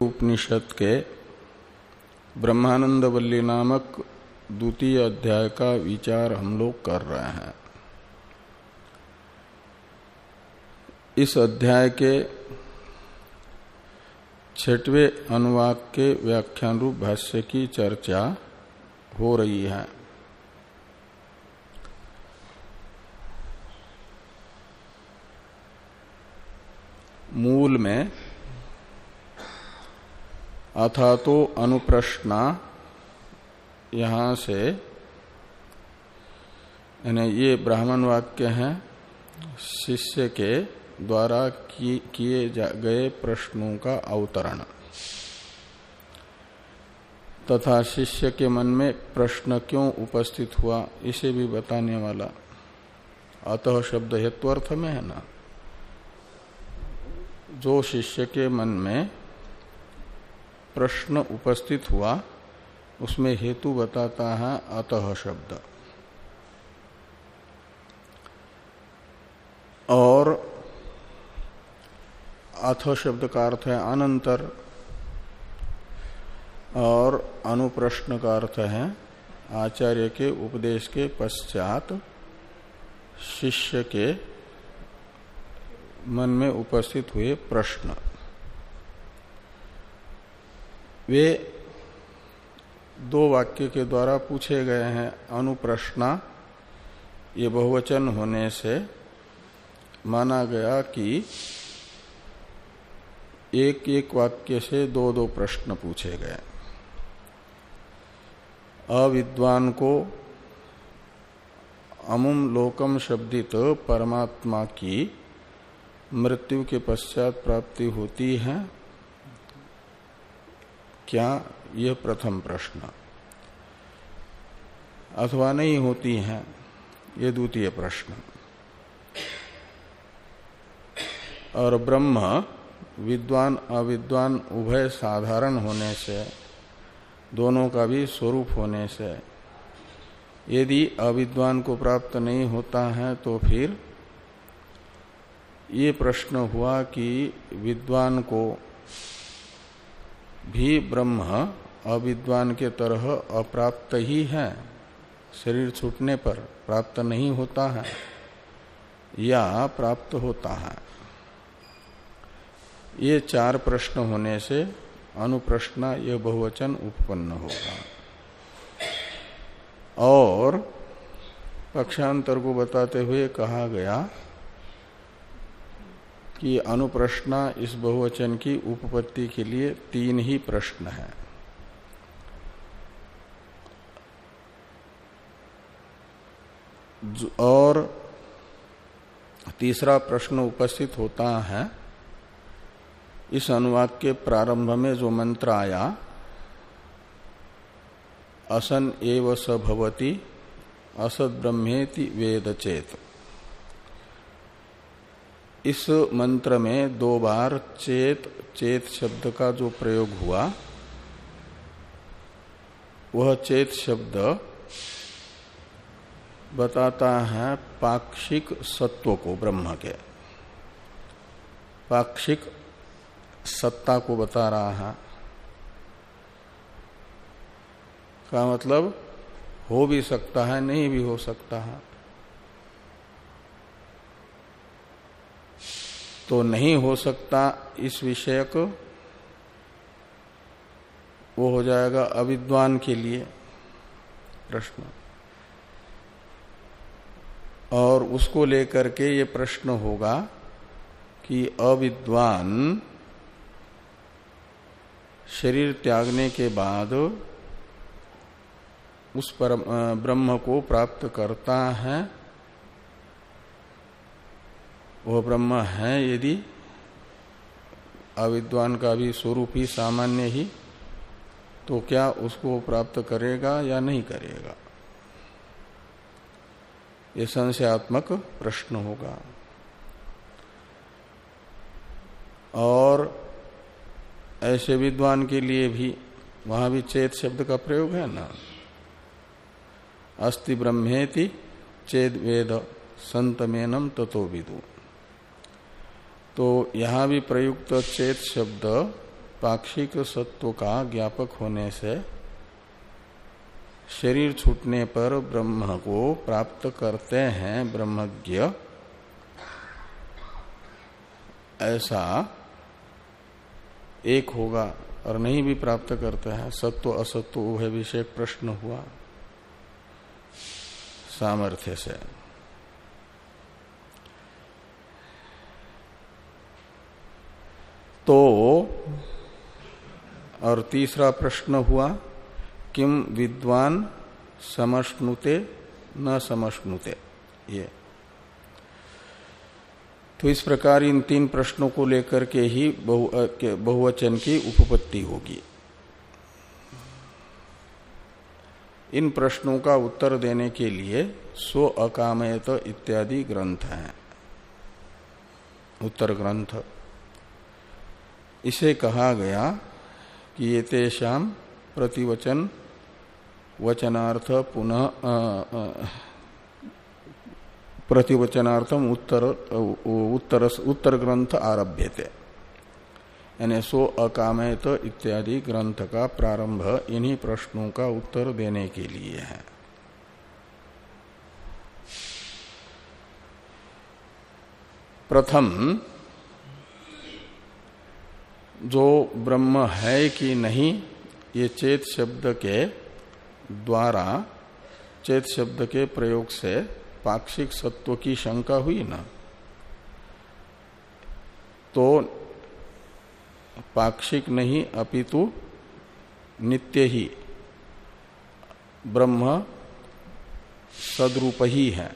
उपनिषद के ब्रह्मानंद वल्ली नामक द्वितीय अध्याय का विचार हम लोग कर रहे हैं। इस अध्याय के छठवे अनुवाद के व्याख्यान रूप भाष्य की चर्चा हो रही है। मूल में अथा तो अनुप्रश्ना यहाँ से, यानी ये ब्राह्मण वाक्य हैं, शिष्य के द्वारा किए गए प्रश्नों का अवतरण। तथा शिष्य के मन में प्रश्न क्यों उपस्थित हुआ, इसे भी बताने वाला। अतः शब्द हेत्वर्थ में है ना? जो शिष्य के मन में प्रश्न उपस्थित हुआ, उसमें हेतु बताता है अतः शब्द। और अथ शब्द का अर्थ है अनंतर, और अनुप्रश्न का अर्थ है आचार्य के उपदेश के पश्चात शिष्य के मन में उपस्थित हुए प्रश्न। वे दो वाक्य के द्वारा पूछे गए हैं, अनुप्रश्ना। ये बहुवचन होने से माना गया कि एक एक वाक्य से दो दो प्रश्न पूछे गए। अविद्वान को अमुम लोकम शब्दित परमात्मा की मृत्यु के पश्चात प्राप्ति होती है। क्या यह प्रथम प्रश्न? अथवा नहीं होती है, ये द्वितीय प्रश्न। और ब्रह्म, विद्वान, अविद्वान, उभय साधारण होने से, दोनों का भी स्वरूप होने से, यदि अविद्वान को प्राप्त नहीं होता है तो फिर ये प्रश्न हुआ कि विद्वान को भी ब्रह्म अविद्वान के तरह अप्राप्त ही है। शरीर छूटने पर प्राप्त नहीं होता है, या प्राप्त होता है। ये चार प्रश्न होने से अनुप्रश्न यह बहुवचन उत्पन्न होगा। और पक्षांतर को बताते हुए कहा गया कि अनुप्रश्न इस बहुवचन की उपपत्ति के लिए तीन ही प्रश्न है। और तीसरा प्रश्न उपस्थित होता है, इस अनुवाद के प्रारंभ में जो मंत्र आया, असन एव स भवती असद ब्रह्मेति वेद चेत इस मंत्र में दो बार चेत चेत शब्द का जो प्रयोग हुआ, वह चेत शब्द बताता है पाक्षिक सत्व को, ब्रह्म के। पाक्षिक सत्ता को बता रहा है। का मतलब हो भी सकता है, नहीं भी हो सकता है। तो नहीं हो सकता इस विषय को। वो हो जाएगा अविद्वान के लिए प्रश्न। और उसको लेकर के ये प्रश्न होगा कि अविद्वान शरीर त्यागने के बाद उस पर ब्रह्म को प्राप्त करता है वह ब्रह्म है यदि अविद्वान का भी स्वरूप ही सामान्य ही तो क्या उसको प्राप्त करेगा या नहीं करेगा? ये संशयात्मक प्रश्न होगा। और ऐसे विद्वान के लिए भी वहाँ भी चेत शब्द का प्रयोग है ना? अस्ति ब्रह्मेति चेद वेद संत मेनम ततो विदु। तो यहाँ भी प्रयुक्त चेत शब्द पाक्षिक सत्व का ज्ञापक होने से शरीर छूटने पर ब्रह्म को प्राप्त करते हैं ब्रह्मज्ञ। ऐसा एक होगा और नहीं भी प्राप्त करते हैं। सत्व असत्व उभय विषय प्रश्न हुआ। सामर्थ्य से। तो और तीसरा प्रश्न हुआ किम विद्वान समष्णुते न समष्णुते? ये। तो इस प्रकार इन तीन प्रश्नों को लेकर के ही बहु, बहुवचन की उपपत्ति होगी। इन प्रश्नों का उत्तर देने के लिए सो अकामयत इत्यादि ग्रंथ हैं। उत्तर ग्रंथ। इसे कहा गया कि ये तेषाम प्रतिवचन वचनार्थ पुनः प्रतिवचनार्थम उत्तर उत्तर उत्तर ग्रंथ आरभ्य थे यानी सो अकामयत इत्यादि ग्रंथ का प्रारंभ इन्हीं प्रश्नों का उत्तर देने के लिए है। प्रथम जो ब्रह्म है कि नहीं, ये चेत शब्द के द्वारा, चेत शब्द के प्रयोग से पाक्षिक सत्व की शंका हुई ना? तो पाक्षिक नहीं, अपितु नित्य ही, ब्रह्म सदरूप ही है,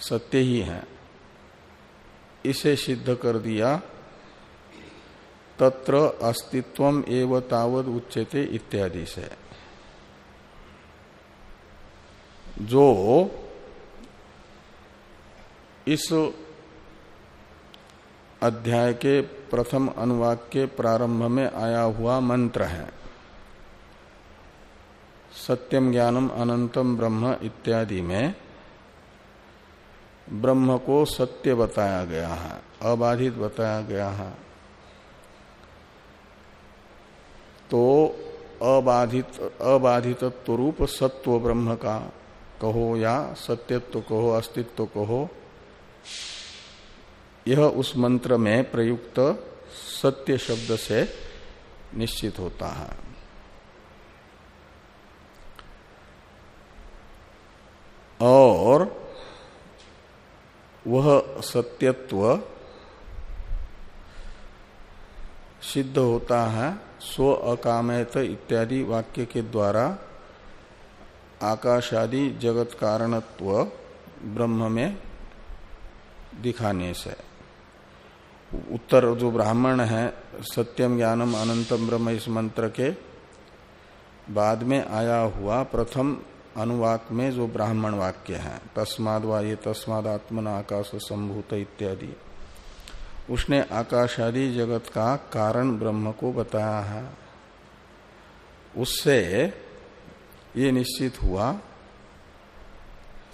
सत्य ही है। इसे सिद्ध कर दिया तत्र अस्तित्व एव तावद उच्चते इत्यादि से। जो इस अध्याय के प्रथम अनुवाक के प्रारंभ में आया हुआ मंत्र है। सत्यम ज्ञानम अनंतम ब्रह्म इत्यादि में ब्रह्म को सत्य बताया गया है, अबाधित बताया गया है। तो अबाधित अबाधितत्व रूप सत्व ब्रह्म का कहो या सत्यत्व कहो, अस्तित्व कहो, यह उस मंत्र में प्रयुक्त सत्य शब्द से निश्चित होता है। और वह सत्यत्व सिद्ध होता है स्व अकामयत इत्यादि वाक्य के द्वारा आकाशादि जगत कारणत्व ब्रह्म में दिखाने से। उत्तर जो ब्राह्मण है, सत्यम ज्ञानम अनंतम ब्रह्म इस मंत्र के बाद में आया हुआ प्रथम अनुवाक में जो ब्राह्मण वाक्य है, तस्माद वा ये तस्माद आत्मन आकाश संभूत इत्यादि। उसने आकाश आदि जगत का कारण ब्रह्म को बताया है। उससे ये निश्चित हुआ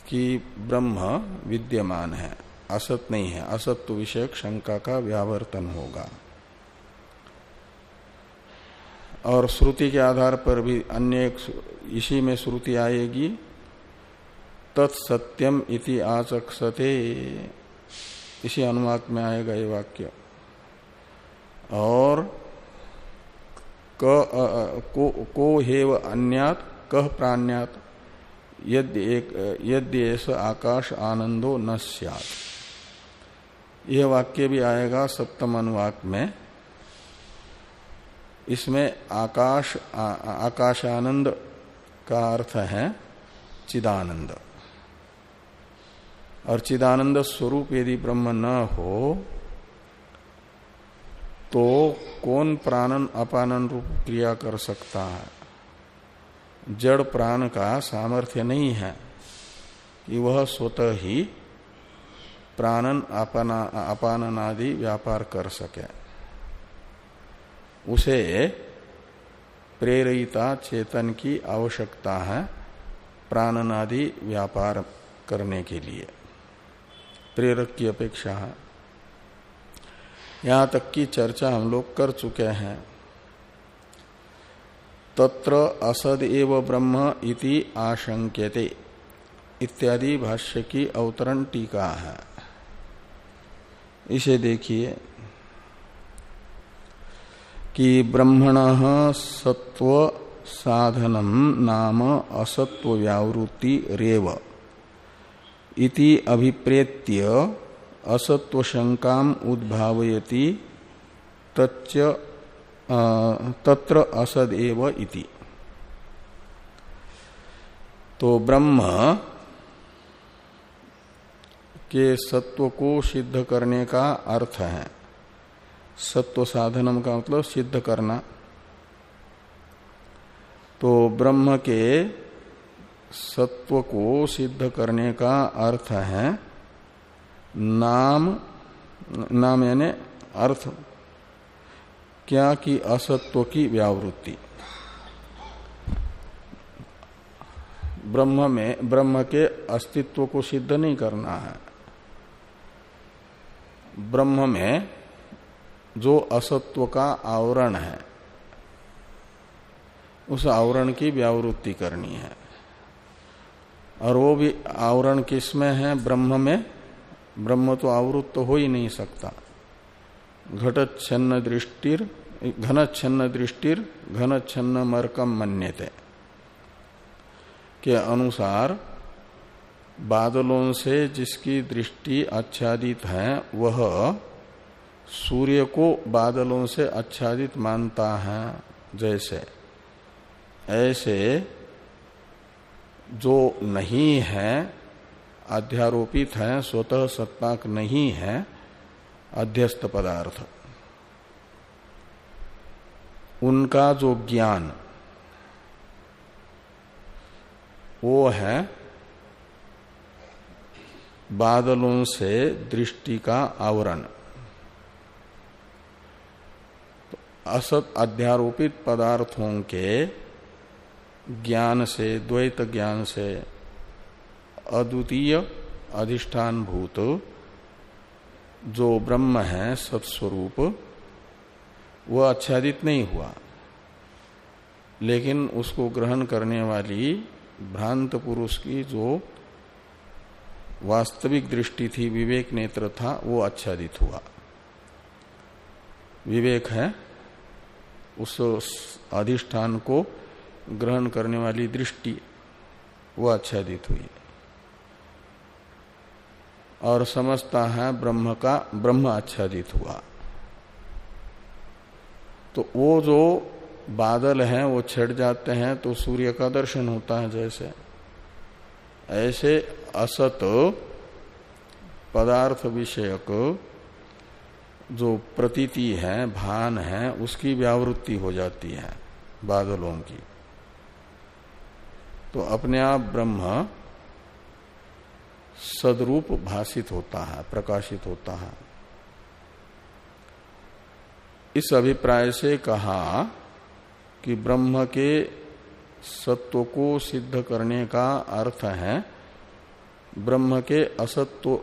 कि ब्रह्म विद्यमान है, असत नहीं है। असत्व विषयक शंका का व्यावर्तन होगा। और श्रुति के आधार पर भी अन्य इसी में श्रुति आएगी, तत्सत्यम इति आचक्षते। इसी अनुवाक में आएगा ये वाक्य। और क को, को हेव अन्यात कह प्राण्यात यद्य एक यद्य आकाश आनंदो न सियात। यह वाक्य भी आएगा सप्तम अनुवाक में। इसमें आकाश आ, आकाशानंद का अर्थ है चिदानंद। और चिदानंद स्वरूप यदि ब्रह्म न हो तो कौन प्राणन अपानन रूप क्रिया कर सकता है? जड़ प्राण का सामर्थ्य नहीं है कि वह स्वतः ही प्राणन अपानन आदि व्यापार कर सके। उसे प्रेरिता चेतन की आवश्यकता है प्राणनादि व्यापार करने के लिए। प्रेरक की अपेक्षा है। यहाँ तक की चर्चा हम लोग कर चुके हैं। तत्र असद एव ब्रह्म इति आशंक्यते। इत्यादि भाष्य की अवतरण टीका है। इसे देखिए कि ब्रह्मण सत्व साधनम नाम असत्व व्यावृत्ति रेव इति अभिप्रेत्य असत्व शंका उद्भावयति तत्र असदेव इति। तो ब्रह्म के सत्व को सिद्ध करने का अर्थ है। सत्व साधनम का मतलब सिद्ध करना। तो ब्रह्म के सत्व को सिद्ध करने का अर्थ है नाम नाम यानी अर्थ, क्या कि असत्व की व्यावृत्ति। ब्रह्म में, ब्रह्म के अस्तित्व को सिद्ध नहीं करना है। ब्रह्म में जो असत्व का आवरण है, उस आवरण की व्यावृत्ति करनी है। और वो भी आवरण किसमें है? ब्रह्म में। ब्रह्म तो आवृत तो हो ही नहीं सकता। घट छन्न दृष्टिर घन छन्न दृष्टिर घन छन्न मरकम मन्यते। के अनुसार बादलों से जिसकी दृष्टि आच्छादित है, वह सूर्य को बादलों से आच्छादित मानता है, जैसे। ऐसे जो नहीं है, अध्यारोपित है, स्वतः सत्ताक नहीं है, अध्यस्त पदार्थ। उनका जो ज्ञान, वो है बादलों से दृष्टि का आवरण। तो असत अध्यारोपित पदार्थों के ज्ञान से, द्वैत ज्ञान से अद्वितीय अधिष्ठान भूत जो ब्रह्म है, सत्स्वरूप, वह आच्छादित नहीं हुआ। लेकिन उसको ग्रहण करने वाली भ्रांत पुरुष की जो वास्तविक दृष्टि थी, विवेक नेत्र था, वो आच्छादित हुआ। विवेक है, उस अधिष्ठान को ग्रहण करने वाली दृष्टि, वो आच्छादित हुई। और समझता है ब्रह्म का, ब्रह्म आच्छादित हुआ। तो वो जो बादल हैं, वो छट जाते हैं तो सूर्य का दर्शन होता है जैसे। ऐसे असत पदार्थ विषयक जो प्रतीति है, भान है, उसकी व्यावृत्ति हो जाती है बादलों की। तो अपने आप ब्रह्म सदरूप भाषित होता है, प्रकाशित होता है। इस अभिप्राय से कहा कि ब्रह्म के सत्व को सिद्ध करने का अर्थ है, ब्रह्म के असत्व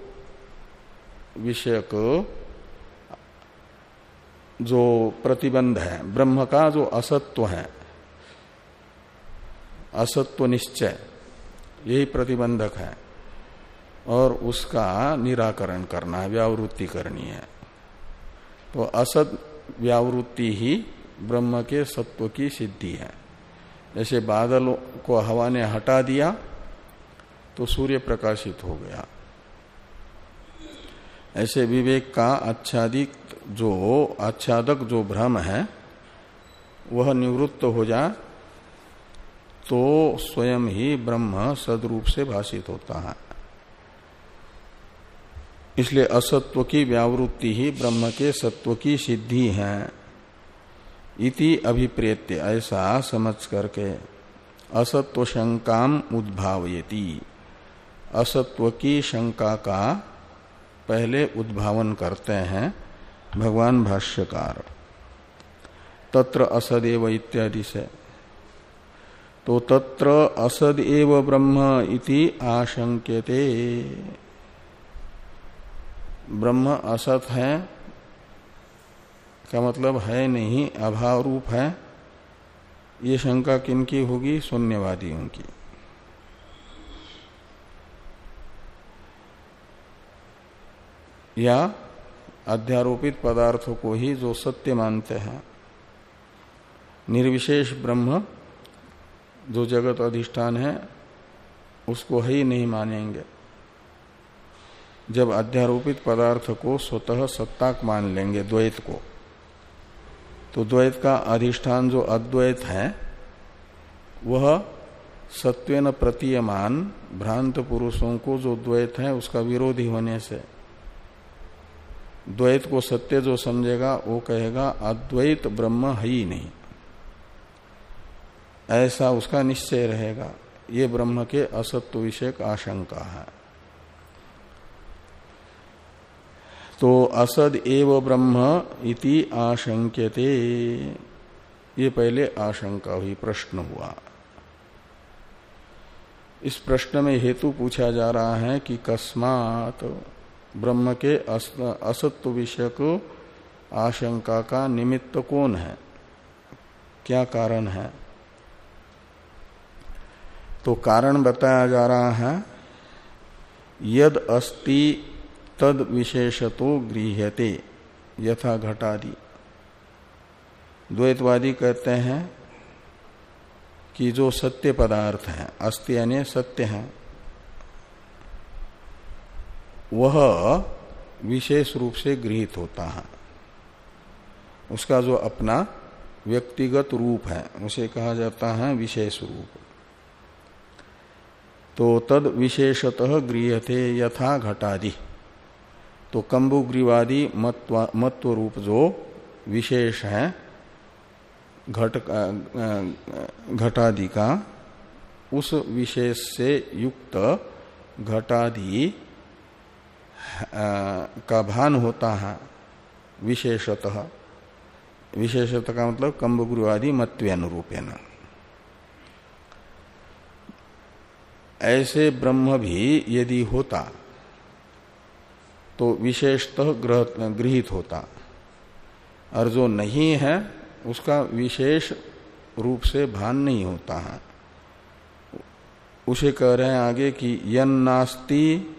विषयक जो प्रतिबंध है, ब्रह्म का जो असत्व है असत्व निश्चय, यही प्रतिबंधक है। और उसका निराकरण करना है, व्यावृत्ति करनी है। तो असत व्यावृत्ति ही ब्रह्म के सत्व की सिद्धि है। जैसे बादल को हवा ने हटा दिया तो सूर्य प्रकाशित हो गया। ऐसे विवेक का आच्छादित जो, आच्छादक जो भ्रम है, वह निवृत्त हो जाए तो स्वयं ही ब्रह्म सदरूप से भाषित होता है। इसलिए असत्व की व्यावृत्ति ही ब्रह्म के सत्व की सिद्धि है। इति अभिप्रेत्य ऐसा समझ करके असत्व शंकाम उद्भावयती। असत्व की शंका का पहले उद्भावन करते हैं भगवान भाष्यकार। तत्र असदेव इत्यादि से तो तत्र असद एव ब्रह्म इति आशंक्यते। ब्रह्म असत है का मतलब है नहीं अभाव रूप है। ये शंका किनकी होगी? शून्यवादियों की। या अध्यारोपित पदार्थों को ही जो सत्य मानते हैं। निर्विशेष ब्रह्म जो जगत अधिष्ठान है, उसको ही नहीं मानेंगे। जब अध्यारोपित पदार्थ को स्वतः सत्ताक मान लेंगे, द्वैत को तो द्वैत का अधिष्ठान जो अद्वैत है, वह सत्वेन प्रतीयमान भ्रांत पुरुषों को जो द्वैत है, उसका विरोधी होने से। द्वैत को सत्य जो समझेगा, वो कहेगा, अद्वैत ब्रह्म है ही नहीं। ऐसा उसका निश्चय रहेगा। ये ब्रह्म के असत्व विषयक आशंका है। तो असद एव ब्रह्म इति आशंक्यते। ये पहले आशंका हुई, प्रश्न हुआ। इस प्रश्न में हेतु पूछा जा रहा है कि कस्मात ब्रह्म के असत्व विषय को आशंका का निमित्त कौन है? क्या कारण है? तो कारण बताया जा रहा है, यद अस्ति तद विशेषतो गृह्यते, यथा घटादि। द्वैतवादी कहते हैं कि जो सत्य पदार्थ है, अस्ति यानी सत्य है, वह विशेष रूप से गृहित होता है। उसका जो अपना व्यक्तिगत रूप है, उसे कहा जाता है विशेष रूप। तो तद विशेषतः गृहते यथा घटादि। तो कंबुग्रीवादी मत्व रूप जो विशेष है, घट घटादि का। उस विशेष से युक्त घटादि का भान होता है, विशेषतः। विशेषतः का मतलब कंबुग्रीवादी मत्व्यानुरूपेण ऐसे ब्रह्म भी यदि होता तो विशेषतः गृहित होता। और जो नहीं है, उसका विशेष रूप से भान नहीं होता है। उसे कह रहे हैं आगे कि यन नास्ति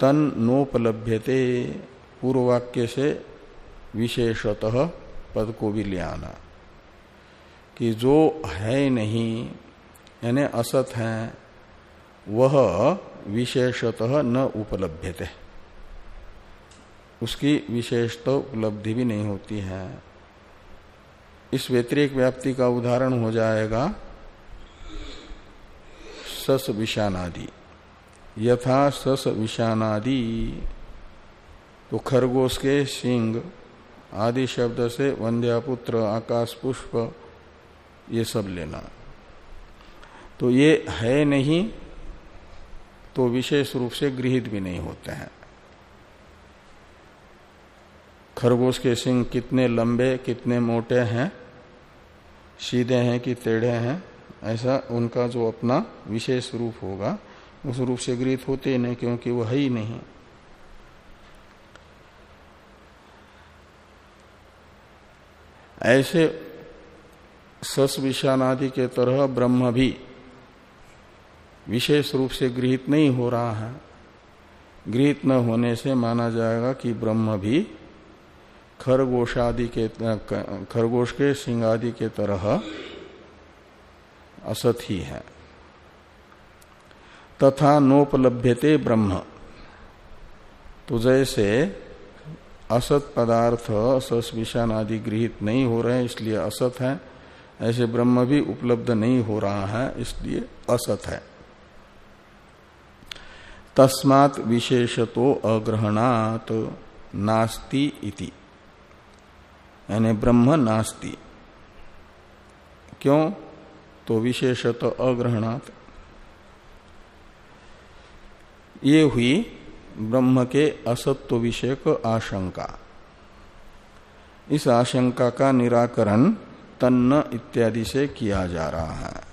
तन नोपलभ्यते पूर्व वाक्य से विशेषतः पद को भी ले आना। कि जो है नहीं, यानी असत है वह विशेषतः न उपलभ्यते। उसकी विशेषता उपलब्धि भी नहीं होती है। इस व्यतिरिक व्याप्ति का उदाहरण हो जाएगा सस विषानादि। यथा सस विषानादि तो खरगोश के सिंह आदि शब्द से वंद्यापुत्र आकाश पुष्प, ये सब लेना। तो ये है नहीं तो विशेष रूप से गृहित भी नहीं होते हैं। खरगोश के सिंह कितने लंबे, कितने मोटे हैं, सीधे हैं कि टेढ़े हैं, ऐसा उनका जो अपना विशेष रूप होगा, उस रूप से गृहित होते ही नहीं, क्योंकि वह है नहीं। ऐसे सस विषानादि के तरह ब्रह्म भी विशेष रूप से गृहित नहीं हो रहा है। गृहित न होने से माना जाएगा कि ब्रह्म भी खरगोश आदि के, खरगोश के सिंह आदि के तरह असत ही। है तथा नोपलभ्यते ब्रह्म। तो जैसे असत पदार्थ सस विषान आदि गृहित नहीं हो रहे इसलिए असत है। ऐसे ब्रह्म भी उपलब्ध नहीं हो रहा है, इसलिए असत है। तस्मात विशेषतो अग्रहणात नास्ति इति। यानी ब्रह्म नास्ति। क्यों? तो विशेषत अग्रहणात। ये हुई ब्रह्म के असत्व विषयक आशंका। इस आशंका का निराकरण तन्न इत्यादि से किया जा रहा है।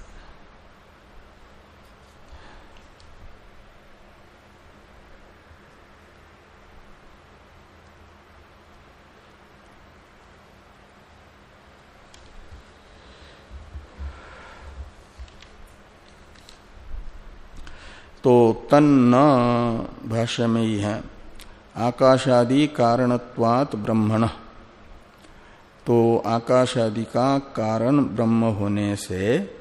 तो तन्न भाष्य में ही। है आकाशादि कारणत्वात ब्रह्मण। तो आकाशादि का कारण ब्रह्म होने से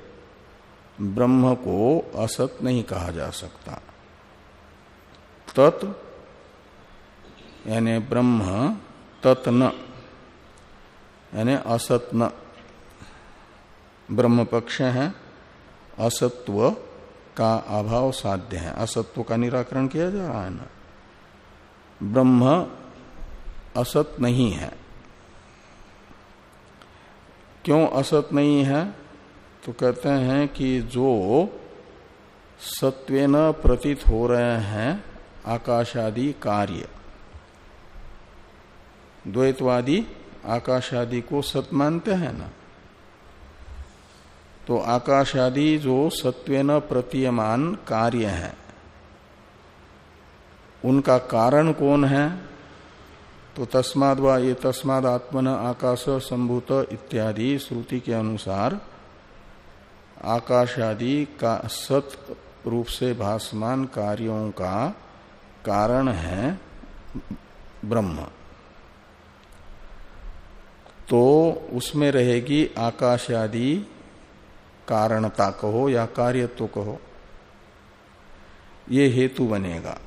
ब्रह्म को असत नहीं कहा जा सकता। तत्, यानी ब्रह्म तत्न यानी असत न। ब्रह्म पक्ष है, असत्व का अभाव साध्य है, असत्व का निराकरण किया जा रहा है ना। ब्रह्म असत नहीं है। क्यों असत नहीं है? तो कहते हैं कि जो सत्वेन प्रतीत हो रहे हैं, आकाशादि कार्य। द्वैतवादी आकाशादि को सत मानते हैं ना। तो आकाश आदि जो सत्वेन प्रतीयमान कार्य है, उनका कारण कौन है? तो तस्माद ये तस्माद आत्मन आकाश संभूत इत्यादि श्रुति के अनुसार आकाश आदि का सत रूप से भासमान कार्यों का कारण है ब्रह्म। तो उसमें रहेगी आकाश आदि कारणता कहो या कार्यत्व कहो, ये हेतु बनेगा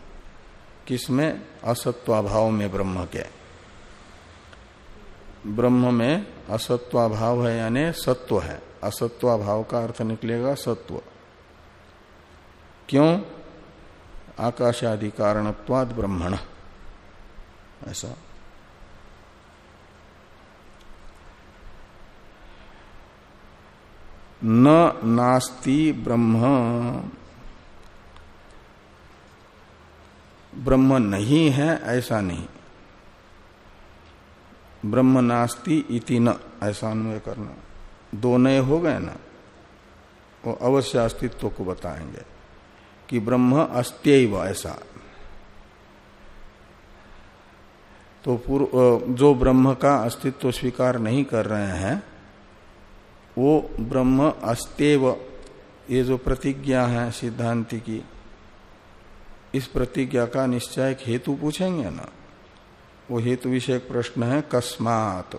किसमें असत्वाभाव में ब्रह्म के ब्रह्म में असत्वाभाव है यानी सत्व है। असत्वाभाव का अर्थ निकलेगा सत्व। क्यों? आकाशादि कारणत्वाद ब्रह्मण। ऐसा। न नास्ति ब्रह्म। ब्रह्म नहीं है, ऐसा नहीं। ब्रह्म नास्ति इति न, ऐसा अन्वय करना। दो नए हो गए ना, वो अवश्य अस्तित्व को बताएँगे कि ब्रह्म अस्त्यव ऐसा। तो पूर्व जो ब्रह्म का अस्तित्व स्वीकार नहीं कर रहे हैं वो ब्रह्म अस्तेव, ये जो प्रतिज्ञा है सिद्धांति की, इस प्रतिज्ञा का निश्चय हेतु पूछेंगे ना? वो हेतु विषय प्रश्न है, कस्मात।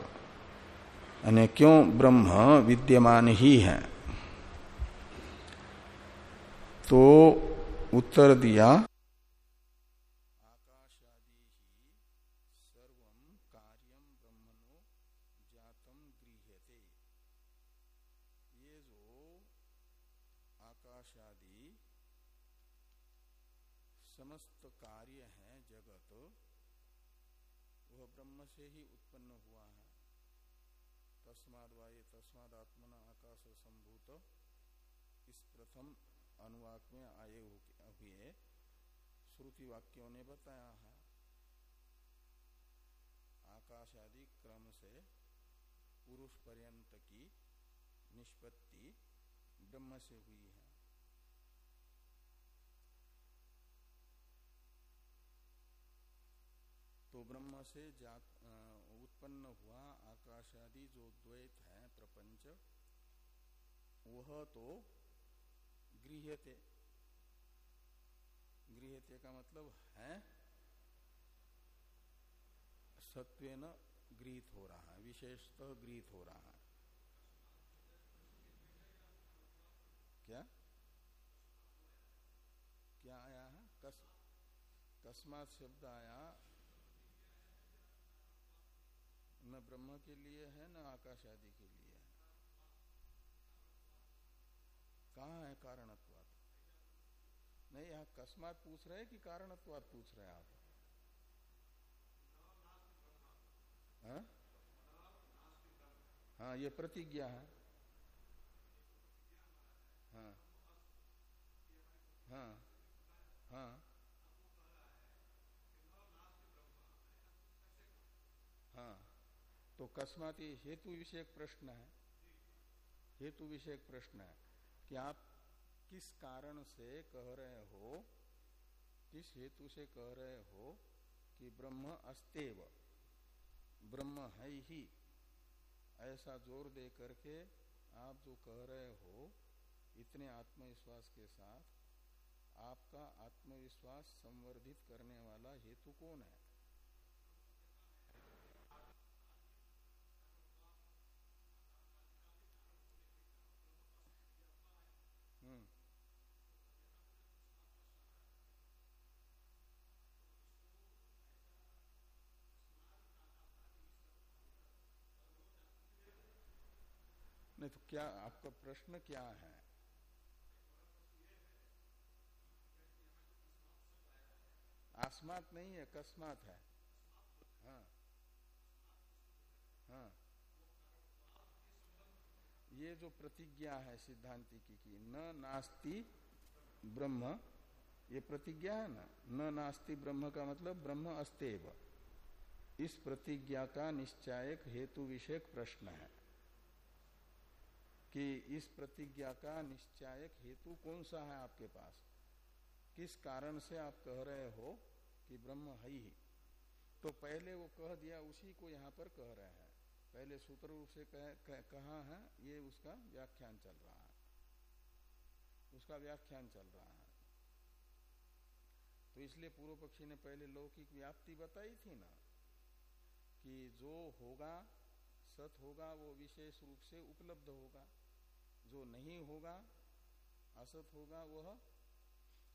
यानी क्यों ब्रह्म विद्यमान ही है? तो उत्तर दिया श्रुति वाक्यों ने बताया है। आकाश आदि क्रम से पुरुष पर्यंत की निष्पत्ति ब्रह्म से हुई है। तो ब्रह्म से जात उत्पन्न हुआ आकाश आदि जो द्वैत है, प्रपंच, वह तो गृहते गृहते का मतलब है, सत्वेन गृहित हो रहा है, विशेषतः गृहित हो रहा है। क्या? क्या आया है? कस, कस्मात शब्द आया। न ब्रह्म के लिए है, न आकाश आदि के लिए है। कहा है कारणत्व? नहीं, यहाँ अकस्मात पूछ रहे कि कारणत्वाद पूछ रहे आप? हाँ? हाँ ये प्रतिज्ञा है। हाँ। हाँ। हाँ। हाँ। तो कस्माती हेतु विषयक प्रश्न है। हेतु विषयक प्रश्न है कि आप किस कारण से कह रहे हो, किस हेतु से कह रहे हो कि ब्रह्म अस्तेव, ब्रह्म है ही। ऐसा ज़ोर दे करके आप जो कह रहे हो, इतने आत्मविश्वास के साथ, आपका आत्मविश्वास संवर्धित करने वाला हेतु कौन है? नहीं तो क्या आपका प्रश्न क्या है? आसमात नहीं है अकस्मात है। हाँ। हाँ। ये जो प्रतिज्ञा है सिद्धांति की, की न नास्ति ब्रह्म ये प्रतिज्ञा है ना? न नास्ति ब्रह्म का मतलब ब्रह्म अस्तेव। इस प्रतिज्ञा का निश्चायक हेतु विषयक प्रश्न है। कि इस प्रतिज्ञा का निश्चायक हेतु कौन सा है आपके पास? किस कारण से आप कह रहे हो कि ब्रह्म है ही? तो पहले वो कह दिया उसी को यहाँ पर कह रहे हैं। पहले सूत्र रूप से कह, कह, कहा है? ये उसका व्याख्यान चल रहा है। उसका व्याख्यान चल रहा है। तो इसलिए पूर्व पक्षी ने पहले लौकिक व्याप्ति बताई थी ना कि जो होगा सत होगा वो विशेष रूप से उपलब्ध होगा। जो नहीं होगा, असत होगा, वह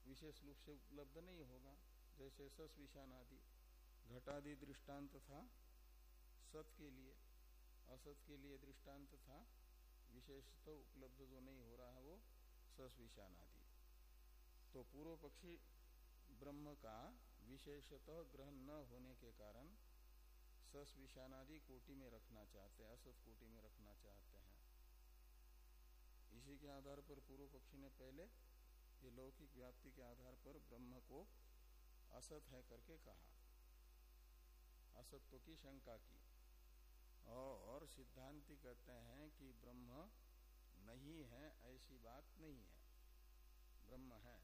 विशेष रूप से उपलब्ध नहीं होगा। जैसे सस विषान आदि घटादि दृष्टांत था, सत के लिए, असत के लिए दृष्टांत था, विशेषतः उपलब्ध जो नहीं हो रहा है, वो सस विषान आदि तो पूर्व पक्षी ब्रह्म का विशेषतः ग्रहण न होने के कारण सस विषानादि कोटि में रखना चाहते हैं, असत कोटि में रखना चाहते हैं। इसी के आधार पर पूर्व पक्षी ने पहले ये लौकिक व्याप्ति के आधार पर ब्रह्म को असत है करके कहा। असत्व की शंका की। और सिद्धांति कहते हैं कि ब्रह्म नहीं है, ऐसी बात नहीं है। ब्रह्म है।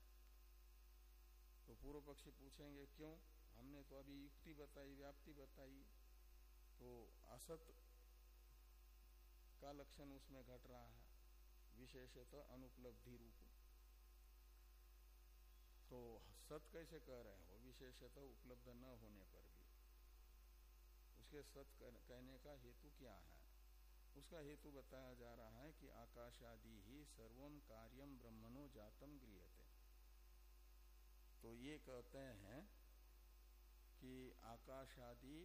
तो पूर्व पक्षी पूछेंगे, क्यों? हमने तो अभी युक्ति बताई, व्याप्ति बताई। तो असत का लक्षण उसमें घट रहा है। विशेषतः अनुपलब्धि रूप। तो सत कैसे कह रहे हैं विशेषतः उपलब्ध न होने पर भी। उसके सत कहने का हेतु क्या है? उसका हेतु बताया जा रहा है कि आकाश आदि ही सर्वम कार्यम ब्रह्मणो जातम गृहते तो ये कहते हैं कि आकाश आदि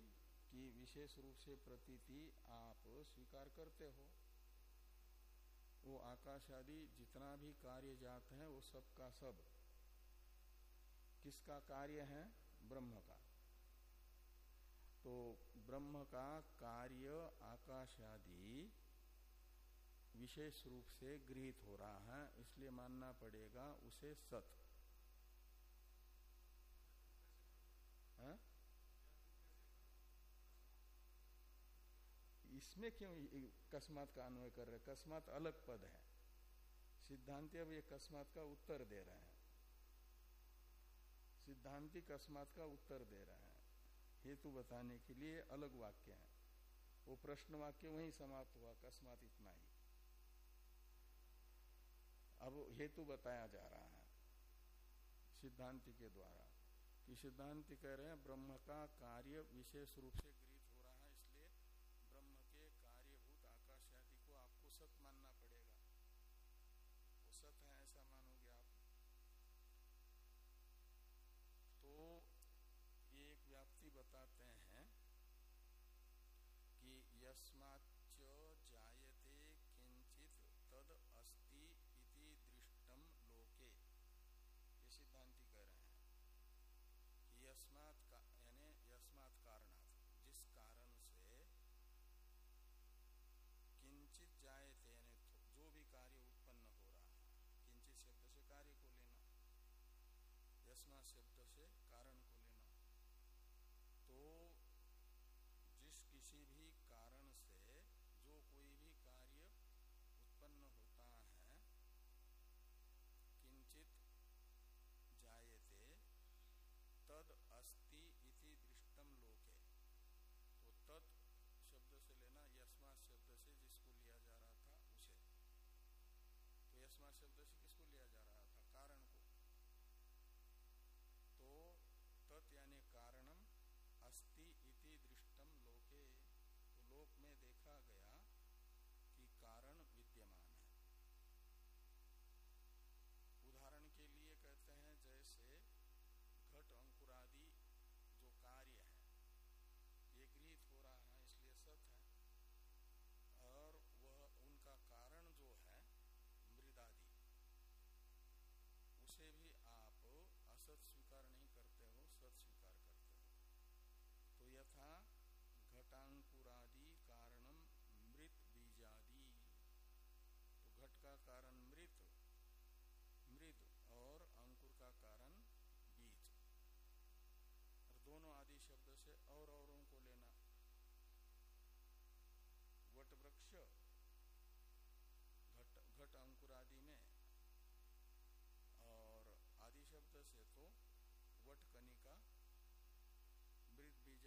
की विशेष रूप से प्रतीति आप स्वीकार करते हो। वो आकाश आदि जितना भी कार्य जात है, वो सब का सब। किसका कार्य है? ब्रह्म का। तो ब्रह्म का कार्य आकाश आदि विशेष रूप से गृहित हो रहा है, इसलिए मानना पड़ेगा उसे सत है? हाँ? इसमें क्यों कस्मात का अन्वय कर रहे कस्मात अलग पद है। सिद्धांति अब ये कस्मात का उत्तर दे रहे हैं। सिद्धांति कस्मात का उत्तर दे रहे हैं। हेतु बताने के लिए अलग वाक्य है। वो प्रश्न वाक्य वहीं समाप्त हुआ कस्मात इतना ही। अब हेतु बताया जा रहा है सिद्धांति के द्वारा कि सिद्धांति कह रहे हैं, ब्रह्म का कार्य विशेष रूप से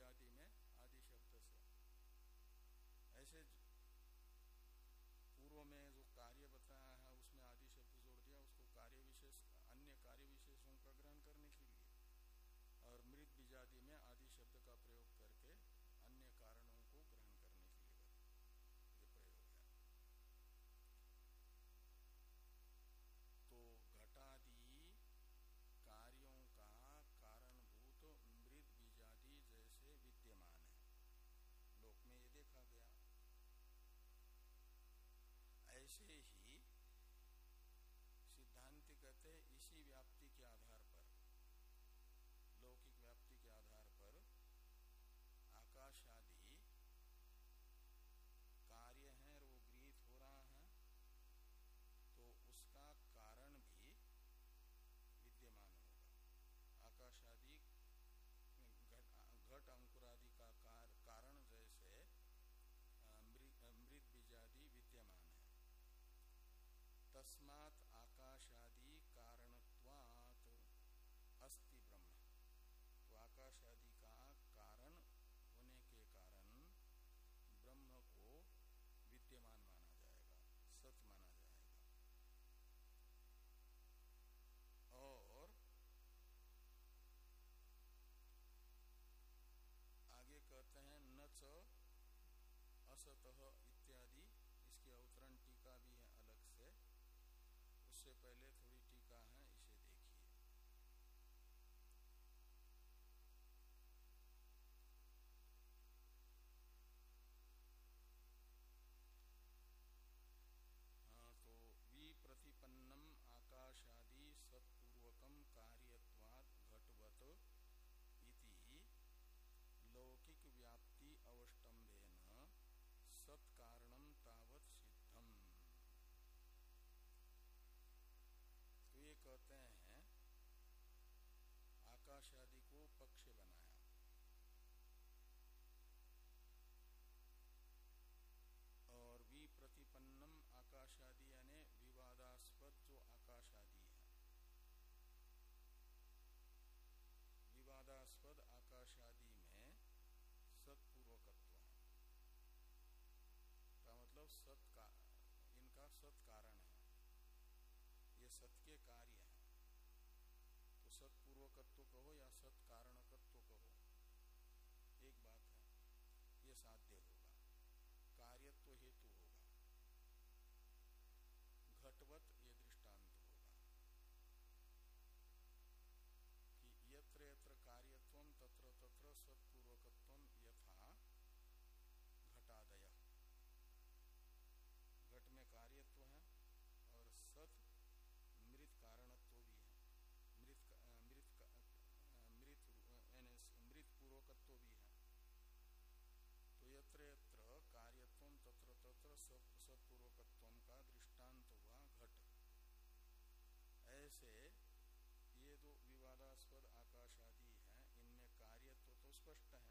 Jade. उससे पहले थोड़ी टीका है इसे देखिए हाँ तो विप्रतिपन्नम आकाशादि सत्पूर्वकम कार्यवाद घटवत इति लौकिक व्याप्ति अवस्टम्भेन सत्कारणम तावत सिद्धम तो ये कहते हैं आकाश आदि को पक्ष बनाया और वि प्रतिपन्नम आकाश आदि यानी विवादास्पद जो आकाश आदि है विवादास्पद आकाश आदि में सत्पूर्वकत्व है का मतलब सत का इनका सत कारण है ये सत के कार्य है तो सत्पूर्वकत्व कहो या सत कारणकत्व कहो एक बात है ये करता है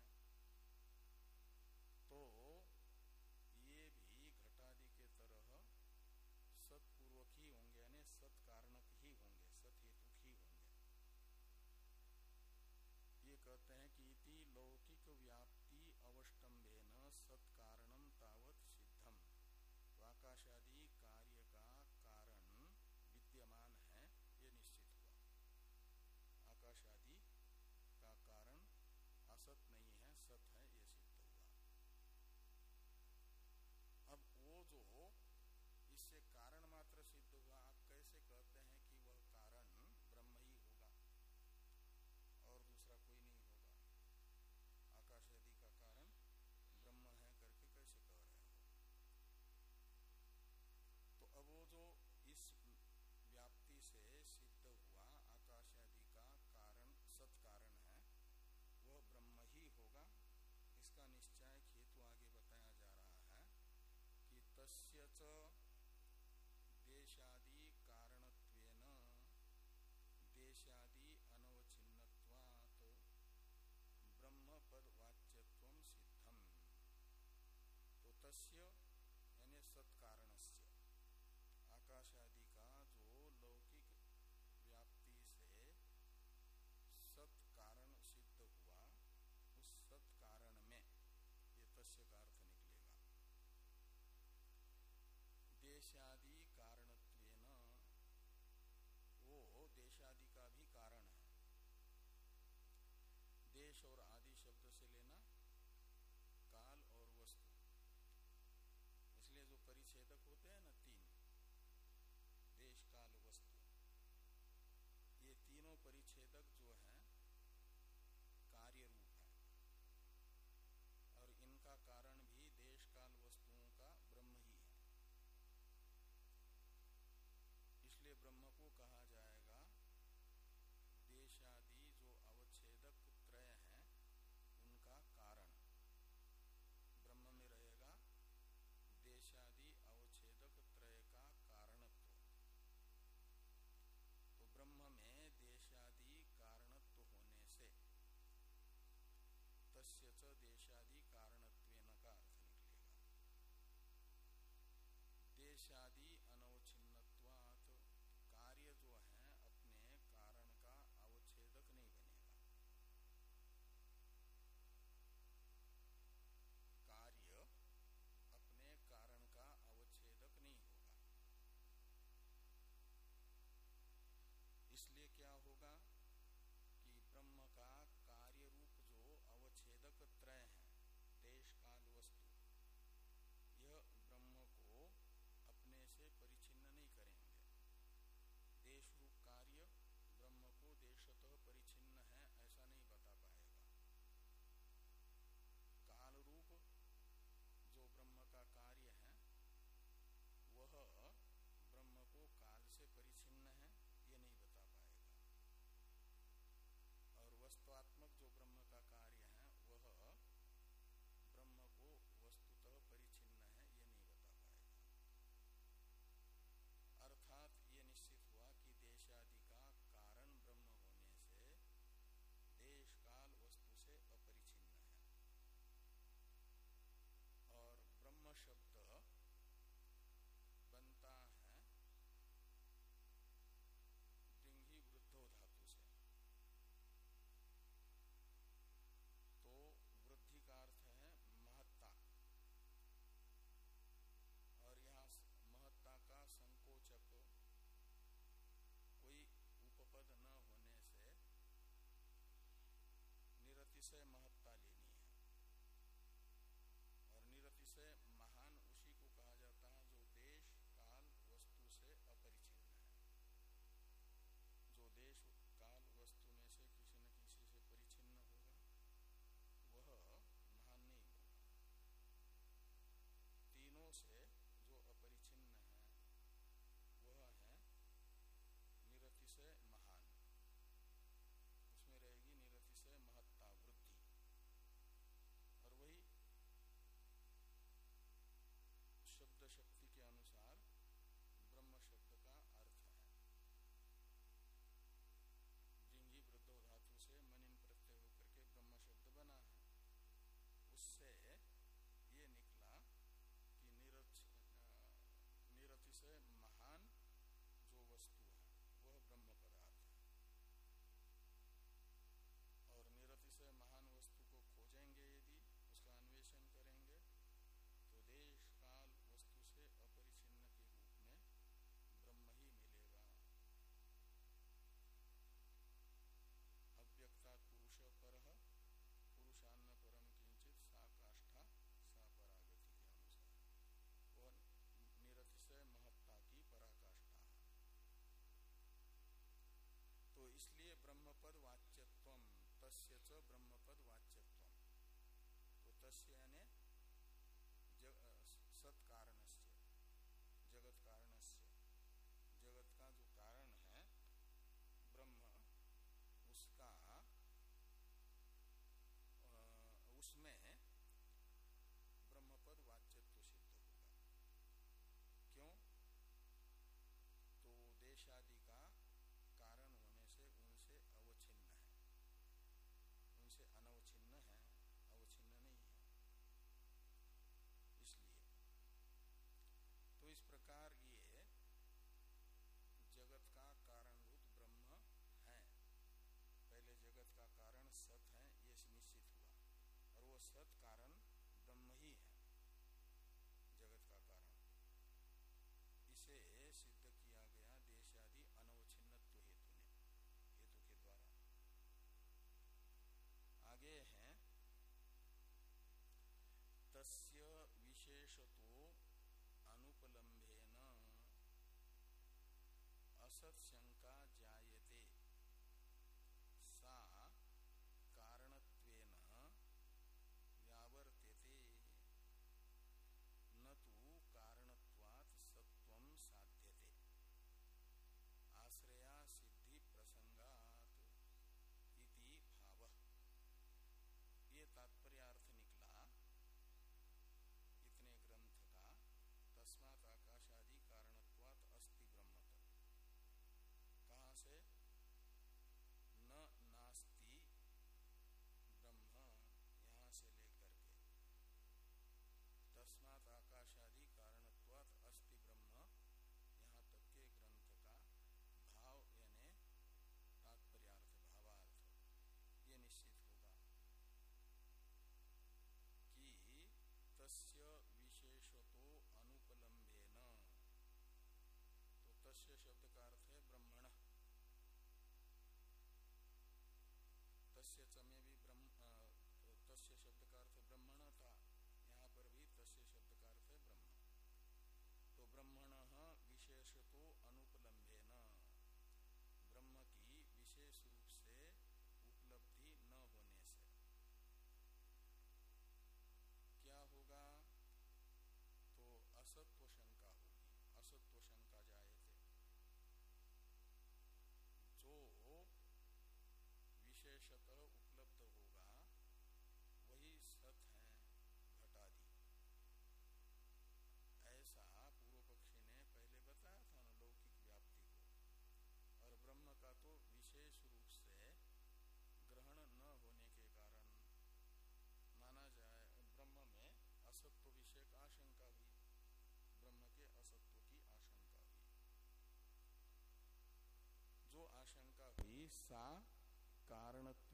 bless.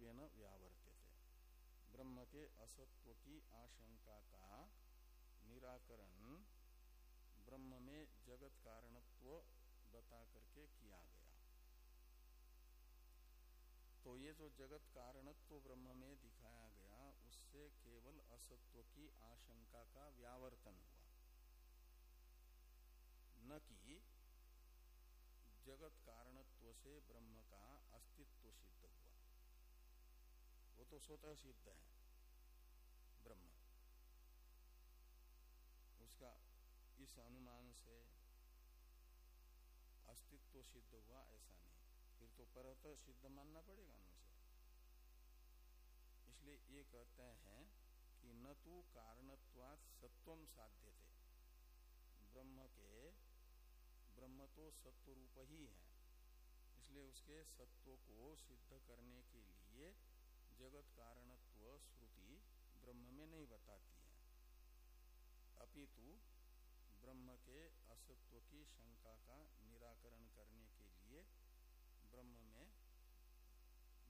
कारणत्वेन व्यावर्त्यते ब्रह्म के असत्व की आशंका का निराकरण ब्रह्म में जगत कारणत्व बता करके किया गया। तो ये जो जगत कारणत्व ब्रह्म में दिखाया गया, उससे केवल असत्व की आशंका का व्यावर्तन हुआ। न कि जगत कारणत्व से ब्रह्म का अस्तित्व सिद्ध हुआ। तो स्वतः सिद्ध है। ब्रह्म। उसका इस अनुमान से अस्तित्व सिद्ध हुआ, ऐसा नहीं। फिर तो परत सिद्ध मानना पड़ेगा उनसे। इसलिए ये कहते हैं कि न तो कारणत्वात सत्वम साध्य थे ब्रह्म के, ब्रह्म तो सत्व रूप ही है। इसलिए उसके सत्व को सिद्ध करने के लिए जगत कारणत्व श्रुति ब्रह्म में नहीं बताती है। अपितु ब्रह्म के असत्व की शंका का निराकरण करने के लिए ब्रह्म में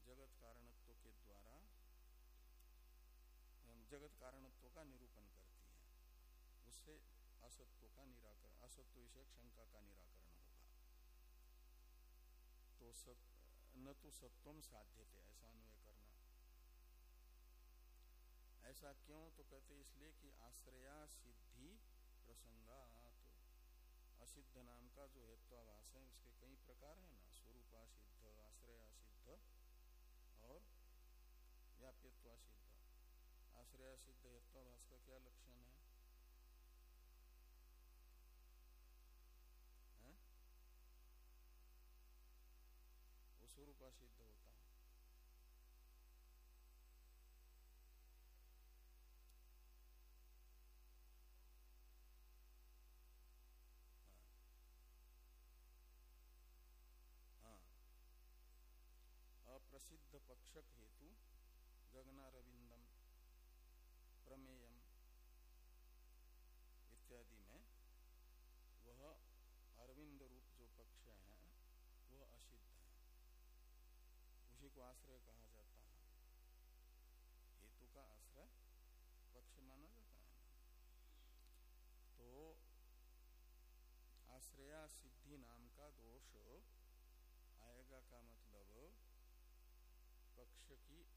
जगत कारणत्व के द्वारा जगत कारणत्व का निरूपण करती है। उससे असत्व का निराकरण असत्व विषय शंका का निराकरण होगा। तो सत, न तो सत्वम साध्य थे ऐसा अनुय ऐसा क्यों? तो कहते इसलिए कि आश्रया सिद्धि प्रसंगा तो असिद्ध नाम का जो हेत्वाभाष है, उसके कई प्रकार है ना स्वरूपा सिद्ध आश्रया सिद्ध और व्याप्यत्वा सिद्ध आश्रया सिद्ध हेत्वाभाष का क्या लक्षण है, है? वो स्वरूपा सिद्ध होता है अप्रसिद्ध पक्षक हेतु गगनारविंदम प्रमेयम इत्यादि में वह अरविंद रूप जो पक्ष है, वह असिद्ध है। उसी को आश्रय कहा जाता है। हेतु का आश्रय पक्ष माना जाता है। तो आश्रया सिद्धि नाम का दोष आएगा का मतलब पक्ष की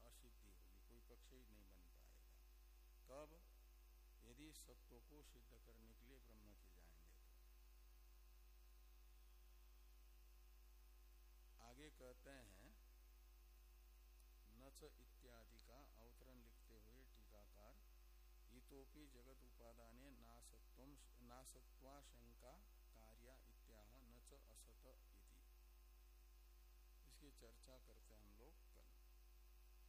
होगी कोई पक्ष ही नहीं बन पाएगा। कब? यदि सत्व को सिद्ध करने के लिए ब्रह्म के जाएँगे कहते हैं, नच इत्यादि का अवतरण लिखते हुए टीकाकार, इतोपि जगत उपादाने नासत्व कार्य न असत इति। इसकी चर्चा करते हम